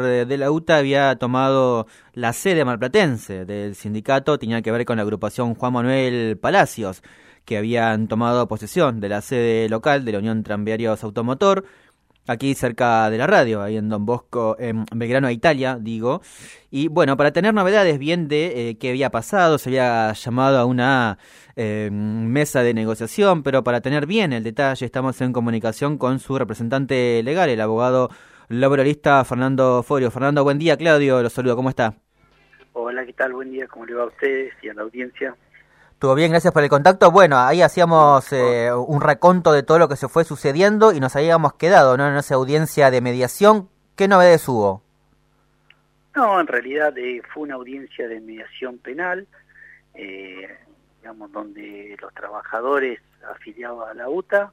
de la UTA había tomado la sede marplatense del sindicato, tenía que ver con la agrupación Juan Manuel Palacios, que habían tomado posesión de la sede local de la Unión Tranviarios Automotor, aquí cerca de la radio, ahí en Don Bosco, en Belgrano, Italia, digo. Y bueno, para tener novedades bien de eh, qué había pasado, se había llamado a una eh, mesa de negociación, pero para tener bien el detalle, estamos en comunicación con su representante legal, el abogado laboralista Fernando Forio. Fernando, buen día, Claudio, los saludo, ¿cómo está? Hola, ¿qué tal? Buen día, ¿cómo le va a ustedes y a la audiencia? Todo bien, gracias por el contacto. Bueno, ahí hacíamos eh, un raconto de todo lo que se fue sucediendo y nos habíamos quedado ¿no? en esa audiencia de mediación. ¿Qué novedades hubo? No, en realidad eh, fue una audiencia de mediación penal, eh, digamos, donde los trabajadores afiliados a la UTA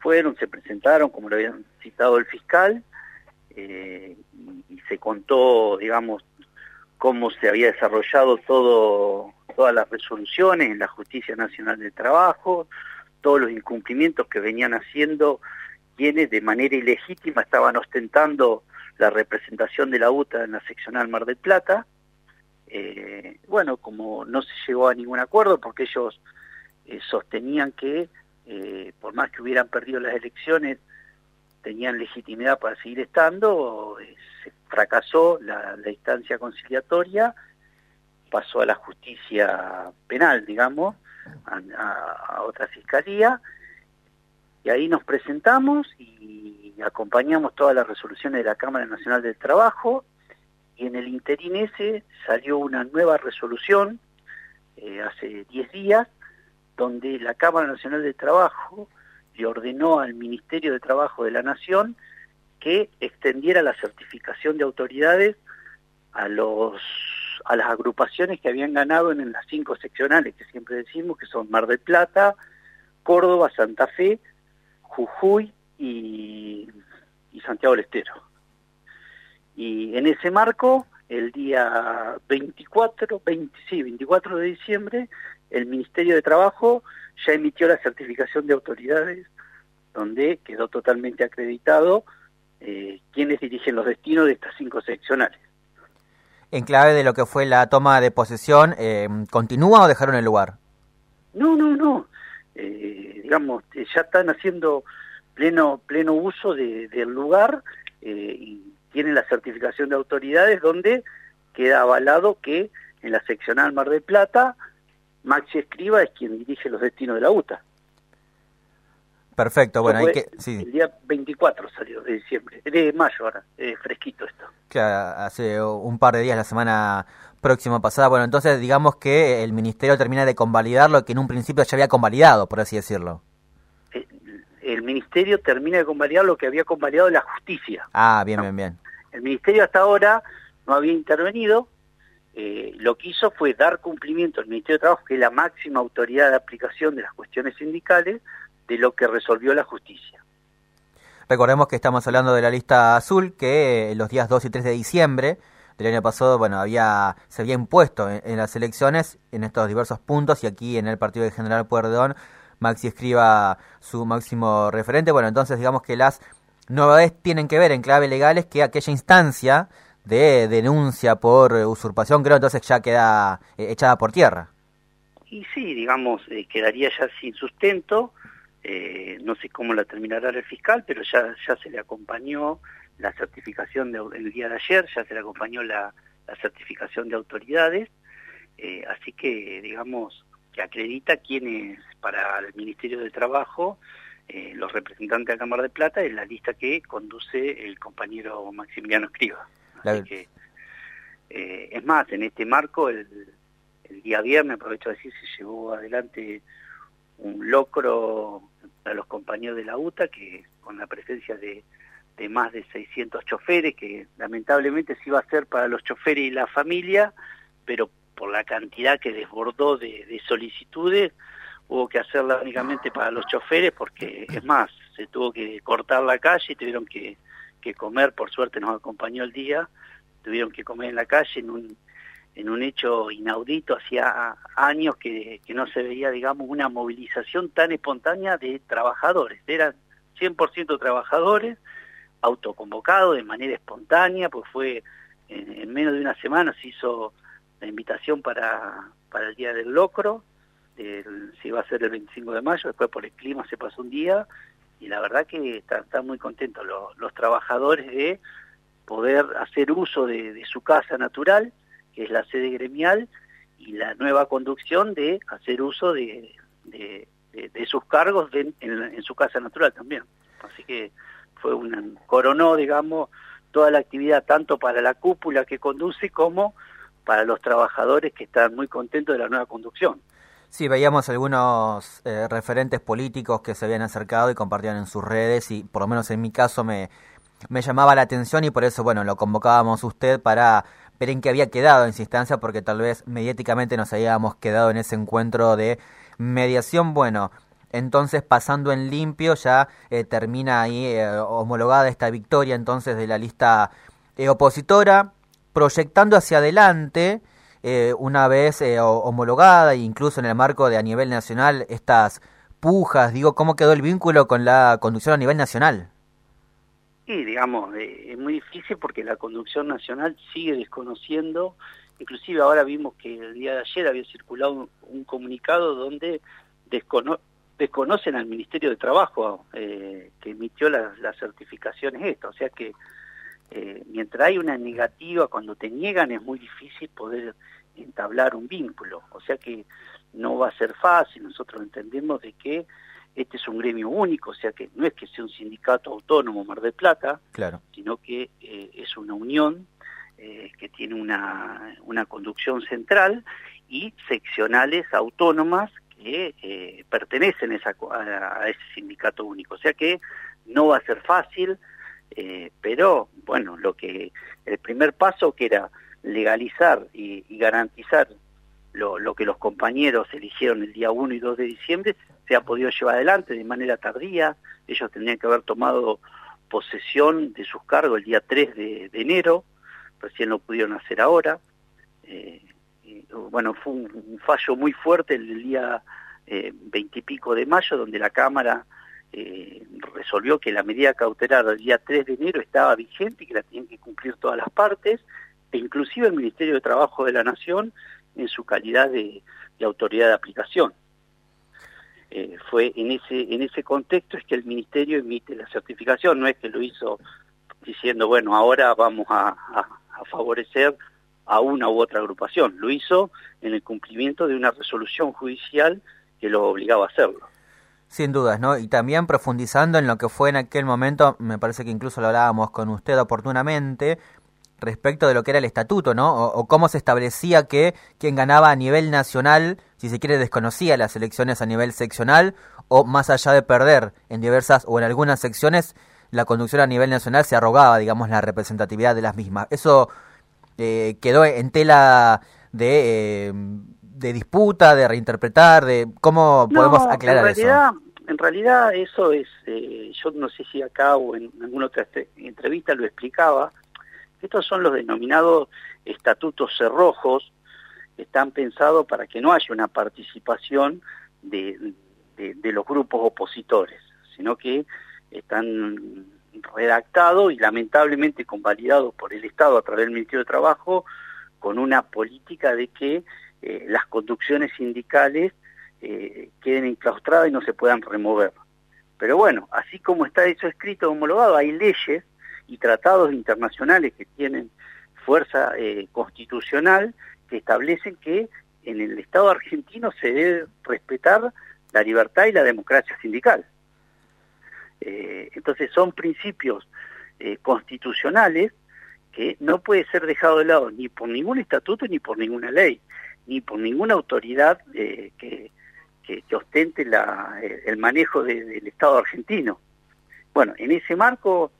fueron, se presentaron, como lo habían citado el fiscal, y se contó, digamos, cómo se había desarrollado todo todas las resoluciones en la Justicia Nacional del Trabajo, todos los incumplimientos que venían haciendo quienes de manera ilegítima estaban ostentando la representación de la UTA en la seccional Mar del Plata. Eh, bueno, como no se llegó a ningún acuerdo porque ellos eh, sostenían que eh, por más que hubieran perdido las elecciones, tenían legitimidad para seguir estando, se fracasó la instancia conciliatoria pasó a la justicia penal, digamos, a, otra fiscalía, y ahí nos presentamos y acompañamos todas las resoluciones de la Cámara Nacional del Trabajo, y en el interín ese salió una nueva resolución eh, hace 10 días, donde la Cámara Nacional del Trabajo le ordenó al Ministerio de Trabajo de la Nación que extendiera la certificación de autoridades a los a las agrupaciones que habían ganado en, las cinco seccionales que siempre decimos, que son Mar del Plata, Córdoba, Santa Fe, Jujuy y, Santiago del Estero. Y en ese marco, el día 24, 20, sí, 24 de diciembre, el Ministerio de Trabajo ya emitió la certificación de autoridades donde quedó totalmente acreditado eh, quienes dirigen los destinos de estas cinco seccionales en clave de lo que fue la toma de posesión, eh, ¿continúa o dejaron el lugar? No, no, no. Eh, digamos, eh, ya están haciendo pleno pleno uso del lugar y tienen la certificación de autoridades donde queda avalado que en la seccional Mar del Plata, Maxi Escriba es quien dirige los destinos de la UTA. Perfecto, bueno, hay que... Sí. El día 24 salió de diciembre, de mayo ahora, fresquito esto. Claro, hace un par de días, la semana próxima pasada. Bueno, entonces digamos que el Ministerio termina de convalidar lo que en un principio ya había convalidado, por así decirlo. El, Ministerio termina de convalidar lo que había convalidado la justicia. Ah, bien, bien, bien. El Ministerio hasta ahora no había intervenido, eh, lo que hizo fue dar cumplimiento al Ministerio de Trabajo, que es la máxima autoridad de aplicación de las cuestiones sindicales, de lo que resolvió la justicia. Recordemos que estamos hablando de la lista azul que los días 2 y 3 de diciembre del año pasado, bueno, había se había impuesto en, las elecciones en estos diversos puntos y aquí en el partido de General Puerdón Maxi escriba su máximo referente. Bueno, entonces digamos que las novedades tienen que ver en clave legales que aquella instancia de denuncia por usurpación creo entonces ya queda eh, echada por tierra. Y sí, digamos, eh, quedaría ya sin sustento eh, no sé cómo la terminará el fiscal, pero ya, ya se le acompañó la certificación de, el día de ayer, ya se le acompañó la, certificación de autoridades, eh, así que digamos que acredita quienes para el Ministerio de Trabajo, eh, los representantes de la Cámara de Plata, en la lista que conduce el compañero Maximiliano Escriba. Así que, es más, en este marco, el, el día viernes, aprovecho de decir, se llevó adelante un locro a los compañeros de la UTA, que con la presencia de, de más de 600 choferes, que lamentablemente se iba a hacer para los choferes y la familia, pero por la cantidad que desbordó de, solicitudes, hubo que hacerla únicamente para los choferes, porque es más, se tuvo que cortar la calle y tuvieron que, que comer, por suerte nos acompañó el día, tuvieron que comer en la calle en un en un hecho inaudito, hacía años que, no se veía, digamos, una movilización tan espontánea de trabajadores. Eran 100% trabajadores, autoconvocado de manera espontánea, pues fue en, menos de una semana se hizo la invitación para, para el Día del Locro, el, se iba a hacer el 25 de mayo, después por el clima se pasó un día, y la verdad que están está muy contentos los, los, trabajadores de poder hacer uso de, su casa natural, que es la sede gremial, y la nueva conducción de hacer uso de, de, sus cargos en, en, su casa natural también. Así que fue un coronó, digamos, toda la actividad tanto para la cúpula que conduce como para los trabajadores que están muy contentos de la nueva conducción. Sí, veíamos algunos eh, referentes políticos que se habían acercado y compartían en sus redes y por lo menos en mi caso me, me llamaba la atención y por eso, bueno, lo convocábamos usted para ver en qué había quedado en esa instancia porque tal vez mediáticamente nos habíamos quedado en ese encuentro de mediación. Bueno, entonces pasando en limpio ya eh, termina ahí eh, homologada esta victoria entonces de la lista eh, opositora, proyectando hacia adelante una vez homologada, incluso en el marco de a nivel nacional, estas pujas, digo, ¿cómo quedó el vínculo con la conducción a nivel nacional? Sí, digamos, es muy difícil porque la conducción nacional sigue desconociendo, inclusive ahora vimos que el día de ayer había circulado un, comunicado donde descono desconocen al Ministerio de Trabajo eh, que emitió las, certificaciones esta, o sea que eh, mientras hay una negativa, cuando te niegan es muy difícil poder entablar un vínculo, o sea que no va a ser fácil, nosotros entendemos de que este es un gremio único, o sea que no es que sea un sindicato autónomo Mar del Plata, claro. sino que eh, es una unión que tiene una, una conducción central y seccionales autónomas que eh, pertenecen esa, a, ese sindicato único. O sea que no va a ser fácil, eh, pero bueno, lo que el primer paso que era legalizar y, garantizar lo, lo, que los compañeros eligieron el día 1 y 2 de diciembre se ha podido llevar adelante de manera tardía. Ellos tendrían que haber tomado posesión de sus cargos el día 3 de, enero, recién lo pudieron hacer ahora. Eh, bueno, fue un, fallo muy fuerte el día eh, veintipico de mayo, donde la Cámara eh, resolvió que la medida cautelar del día 3 de enero estaba vigente y que la tenían que cumplir todas las partes, e inclusive el Ministerio de Trabajo de la Nación en su calidad de, autoridad de aplicación. Eh, fue en ese en ese contexto es que el ministerio emite la certificación, no es que lo hizo diciendo, bueno, ahora vamos a favorecer a una u otra agrupación. Lo hizo en el cumplimiento de una resolución judicial que lo obligaba a hacerlo. Sin dudas, ¿no? Y también profundizando en lo que fue en aquel momento, me parece que incluso lo hablábamos con usted oportunamente, respecto de lo que era el estatuto, ¿no? O, cómo se establecía que quien ganaba a nivel nacional, si se quiere, desconocía las elecciones a nivel seccional, o más allá de perder en diversas o en algunas secciones, la conducción a nivel nacional se arrogaba, digamos, la representatividad de las mismas. Eso eh, quedó en tela de, eh, de disputa, de reinterpretar, de cómo podemos aclarar en realidad, eso. En realidad eso es, eh, yo no sé si acá o en alguna otra entrevista lo explicaba, estos son los denominados estatutos cerrojos, que están pensados para que no haya una participación de, de los grupos opositores, sino que están redactado y lamentablemente convalidado por el Estado a través del Ministerio de Trabajo con una política de que eh, las conducciones sindicales eh, queden enclaustradas y no se puedan remover. Pero bueno, así como está eso escrito homologado, hay leyes y tratados internacionales que tienen fuerza eh, constitucional que establecen que en el Estado argentino se debe respetar la libertad y la democracia sindical. Eh, entonces son principios eh, constitucionales que no puede ser dejado de lado ni por ningún estatuto ni por ninguna ley, ni por ninguna autoridad eh, que, que, ostente la, el manejo del Estado argentino. Bueno, en ese marco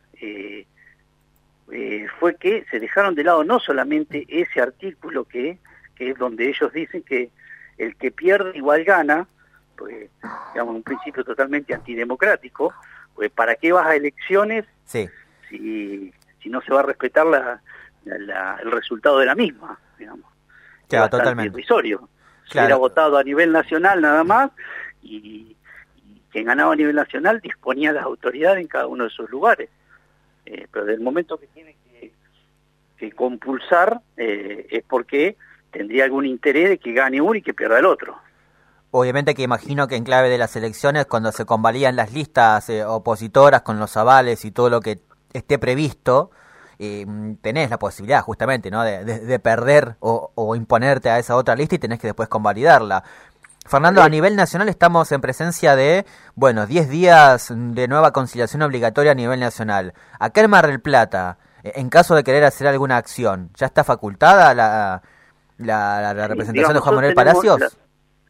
fue que se dejaron de lado no solamente ese artículo que, que es donde ellos dicen que el que pierde igual gana, pues digamos un principio totalmente antidemocrático, pues ¿para qué vas a elecciones sí. si, si no se va a respetar la, el resultado de la misma, digamos? Claro, totalmente. Irrisorio. Se hubiera votado a nivel nacional nada más y, quien ganaba a nivel nacional disponía de las autoridades en cada uno de sus lugares. Eh, pero del momento que tiene que, que compulsar eh, es porque tendría algún interés de que gane uno y que pierda el otro. Obviamente que imagino que en clave de las elecciones, cuando se convalían las listas eh, opositoras con los avales y todo lo que esté previsto, eh, tenés la posibilidad justamente ¿no? de, perder o, imponerte a esa otra lista y tenés que después convalidarla. Fernando, a nivel nacional estamos en presencia de, bueno, 10 días de nueva conciliación obligatoria a nivel nacional. Acá en Mar del Plata, eh, en caso de querer hacer alguna acción, ¿ya está facultada la, la, representación de Juan Manuel Palacios?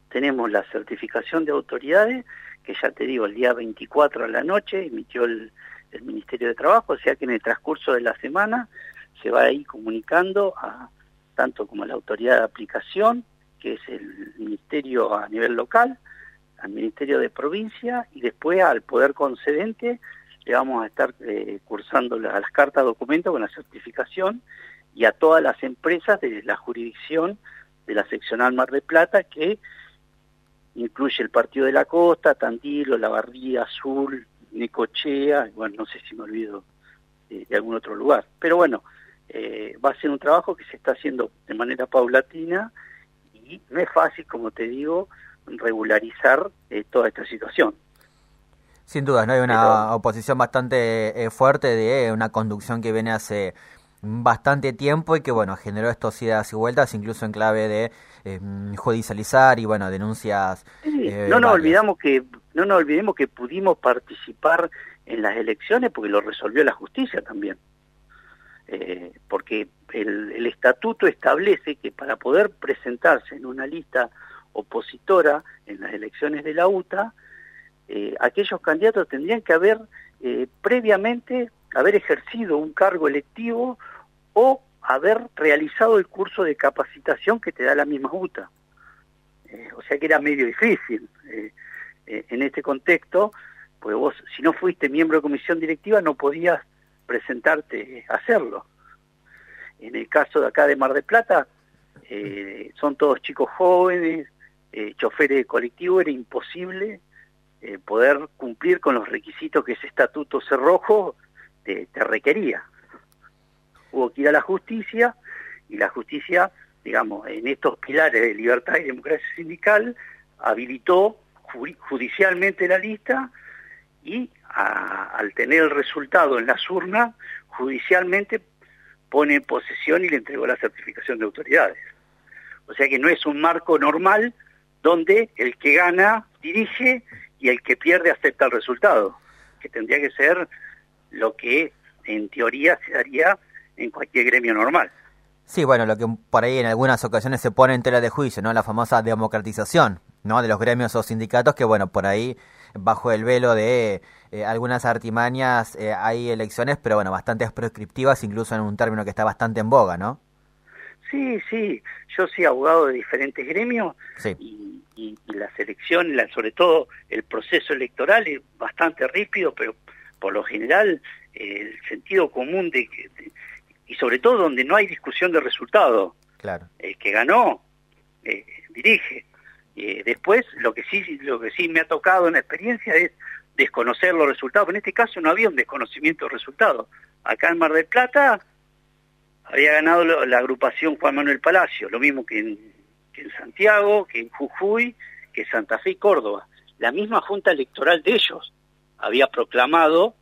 tenemos la certificación de autoridades, que ya te digo, el día 24 a la noche emitió el, Ministerio de Trabajo, o sea que en el transcurso de la semana se va a ir comunicando a tanto como a la autoridad de aplicación, que es el ministerio a nivel local, al ministerio de provincia y después al poder concedente le vamos a estar eh, cursando las, las cartas documento con la certificación y a todas las empresas de la jurisdicción de la seccional Mar de Plata que incluye el Partido de la Costa, Tandilo, La Barría, Azul, Necochea, bueno, no sé si me olvido de, algún otro lugar. Pero bueno, eh, va a ser un trabajo que se está haciendo de manera paulatina y no es fácil, como te digo, regularizar eh, toda esta situación. Sin duda, ¿no? Hay una oposición bastante eh, fuerte de una conducción que viene hace bastante tiempo y que bueno generó estos idas y vueltas incluso en clave de eh, judicializar y bueno denuncias eh, no nos olvidamos que no nos olvidemos que pudimos participar en las elecciones porque lo resolvió la justicia también eh, porque el, el estatuto establece que para poder presentarse en una lista opositora en las elecciones de la UTA aquellos candidatos tendrían que haber previamente haber ejercido un cargo electivo o haber realizado el curso de capacitación que te da la misma UTA. Eh, o sea que era medio difícil. Eh, eh, en este contexto, pues vos, si no fuiste miembro de comisión directiva, no podías presentarte a hacerlo. En el caso de acá de Mar de Plata, son todos chicos jóvenes, choferes de colectivo, era imposible poder cumplir con los requisitos que ese estatuto cerrojo te, requería. Hubo que ir a la justicia y la justicia, digamos, en estos pilares de libertad y democracia sindical, habilitó judicialmente la lista y al tener el resultado en las urnas, judicialmente pone en posesión y le entregó la certificación de autoridades. O sea que no es un marco normal donde el que gana dirige y el que pierde acepta el resultado, que tendría que ser lo que en teoría se haría en cualquier gremio normal. Sí, bueno, lo que por ahí en algunas ocasiones se pone en tela de juicio, ¿no? La famosa democratización, ¿no? De los gremios o sindicatos que, bueno, por ahí, bajo el velo de eh, algunas artimañas, eh, hay elecciones, pero bueno, bastante prescriptivas, incluso en un término que está bastante en boga, ¿no? Sí, sí, yo soy abogado de diferentes gremios y, y, y, las elecciones, sobre todo el proceso electoral es bastante rípido, pero por lo general el sentido común de, y sobre todo donde no hay discusión de resultado. Claro. El que ganó eh, dirige. Eh, después lo que sí lo que sí me ha tocado en la experiencia es desconocer los resultados. En este caso no había un desconocimiento de resultados. Acá en Mar del Plata había ganado la agrupación Juan Manuel Palacio, lo mismo que en, que en Santiago, que en Jujuy, que en Santa Fe y Córdoba. La misma junta electoral de ellos había proclamado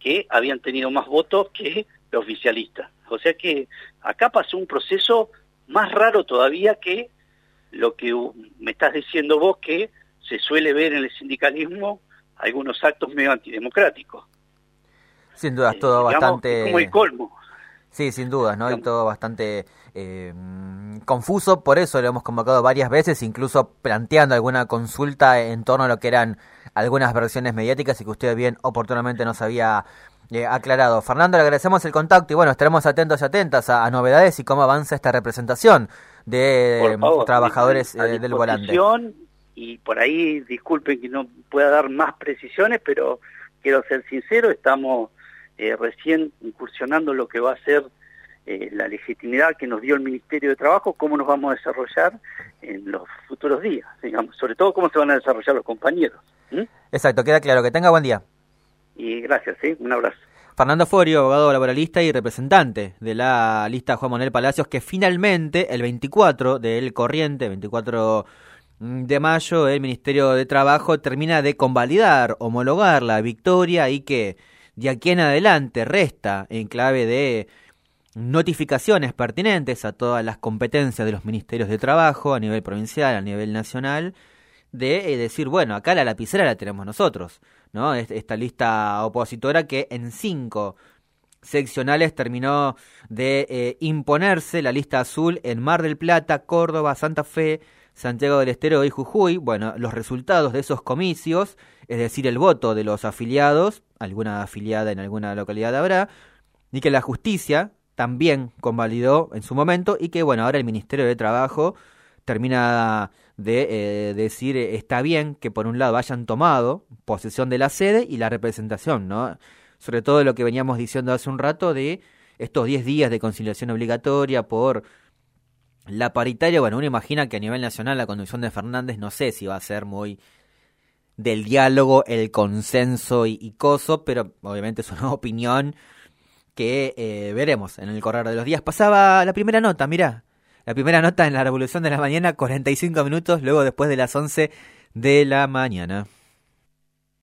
que habían tenido más votos que los oficialistas. O sea que acá pasó un proceso más raro todavía que lo que me estás diciendo vos que se suele ver en el sindicalismo algunos actos medio antidemocráticos. Sin duda, todo eh, bastante... como el colmo. Sí, sin dudas, ¿no? Y todo bastante eh, confuso, por eso lo hemos convocado varias veces, incluso planteando alguna consulta en torno a lo que eran algunas versiones mediáticas y que usted bien oportunamente nos había eh, aclarado. Fernando, le agradecemos el contacto y bueno, estaremos atentos y atentas a, novedades y cómo avanza esta representación de trabajadores eh, del volante. Y por ahí, disculpen que no pueda dar más precisiones, pero quiero ser sincero, estamos eh, recién incursionando lo que va a ser eh, la legitimidad que nos dio el Ministerio de Trabajo, cómo nos vamos a desarrollar en los futuros días, digamos, sobre todo cómo se van a desarrollar los compañeros. Exacto, queda claro. Que tenga buen día. Y gracias, ¿sí? un abrazo. Fernando Forio, abogado laboralista y representante de la lista Juan Manuel Palacios, que finalmente el 24 del corriente, 24 de mayo, el Ministerio de Trabajo termina de convalidar, homologar la victoria y que de aquí en adelante resta en clave de notificaciones pertinentes a todas las competencias de los ministerios de trabajo a nivel provincial, a nivel nacional, de eh, decir, bueno, acá la lapicera la tenemos nosotros, ¿no? Esta lista opositora que en cinco seccionales terminó de eh, imponerse la lista azul en Mar del Plata, Córdoba, Santa Fe, Santiago del Estero y Jujuy. Bueno, los resultados de esos comicios, es decir, el voto de los afiliados, alguna afiliada en alguna localidad habrá, y que la justicia también convalidó en su momento y que, bueno, ahora el Ministerio de Trabajo termina de eh, decir eh, está bien que por un lado hayan tomado posesión de la sede y la representación, ¿no? Sobre todo lo que veníamos diciendo hace un rato de estos 10 días de conciliación obligatoria por la paritaria, bueno, uno imagina que a nivel nacional la conducción de Fernández no sé si va a ser muy del diálogo, el consenso y, coso, pero obviamente es una opinión que eh, veremos en el correr de los días. Pasaba la primera nota, mirá, la primera nota en la Revolución de la Mañana, 45 minutos, luego después de las 11 de la mañana.